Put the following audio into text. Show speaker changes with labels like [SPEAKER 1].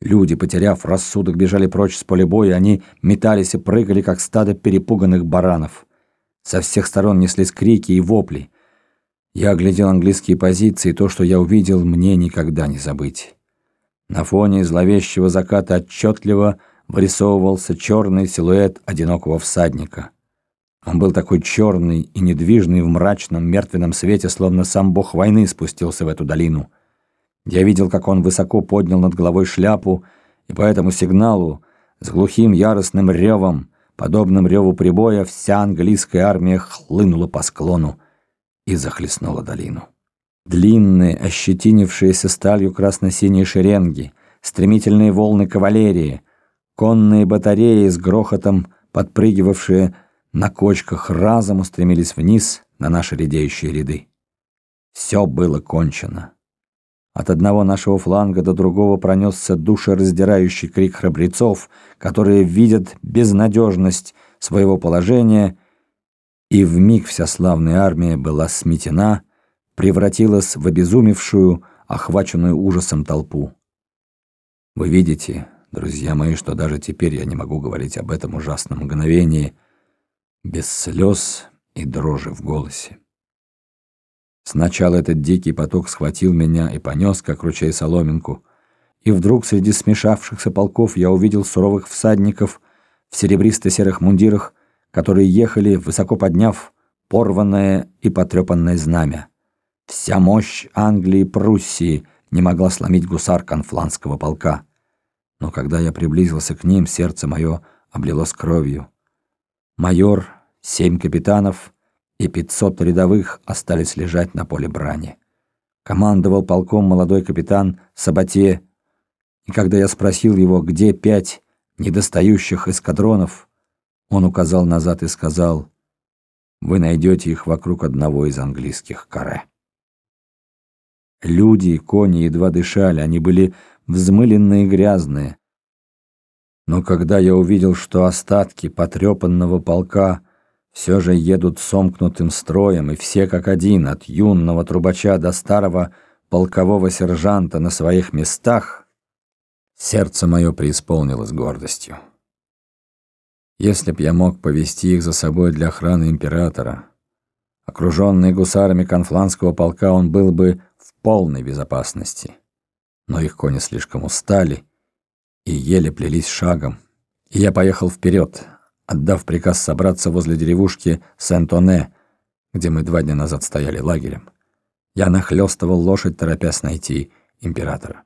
[SPEAKER 1] Люди, потеряв рассудок, бежали прочь с поля боя, они метались и прыгали, как стадо перепуганных баранов. Со всех сторон неслись крики и вопли. Я оглядел английские позиции, и то, что я увидел, мне никогда не забыть. На фоне зловещего заката отчетливо вырисовывался черный силуэт одинокого всадника. Он был такой черный и недвижный в мрачном мертвенном свете, словно сам бог войны спустился в эту долину. Я видел, как он высоко поднял над головой шляпу, и по этому сигналу с глухим яростным ревом, подобным реву прибоя, вся английская армия хлынула по склону и захлестнула долину. Длинные, ощетинившиеся сталью красно-синие шеренги, стремительные волны кавалерии, конные батареи с грохотом, подпрыгивавшие на кочках, разом устремились вниз на наши редеющие ряды. Все было кончено. От одного нашего фланга до другого пронесся душераздирающий крик храбрецов, которые видят безнадежность своего положения, и в миг вся славная армия была сметена, превратилась в обезумевшую, охваченную ужасом толпу. Вы видите, друзья мои, что даже теперь я не могу говорить об этом ужасном мгновении без слез и дрожи в голосе. Сначала этот дикий поток схватил меня и понес, как ручей соломинку, и вдруг среди смешавшихся полков я увидел суровых всадников в серебристо-серых мундирах, которые ехали, высоко подняв порванное и потрепанное знамя. Вся мощь Англии и Пруссии не могла сломить гусар конфланского полка. Но когда я приблизился к ним, сердце мое облилось кровью. Майор, семь капитанов и пятьсот рядовых остались лежать на поле брани. Командовал полком молодой капитан Сабате, и когда я спросил его, где пять недостающих эскадронов, он указал назад и сказал, «Вы найдете их вокруг одного из английских каре». Люди и кони едва дышали, они были взмыленные и грязные. Но когда я увидел, что остатки потрепанного полка все же едут сомкнутым строем, и все как один, от юного трубача до старого полкового сержанта на своих местах, сердце мое преисполнилось гордостью. Если б я мог повести их за собой для охраны императора, окруженный гусарами конфланского полка, он был бы в полной безопасности. Но их кони слишком устали и еле плелись шагом, и я поехал вперед, отдав приказ собраться возле деревушки Сент-Оне, где мы два дня назад стояли лагерем. Я нахлёстывал лошадь, торопясь найти императора.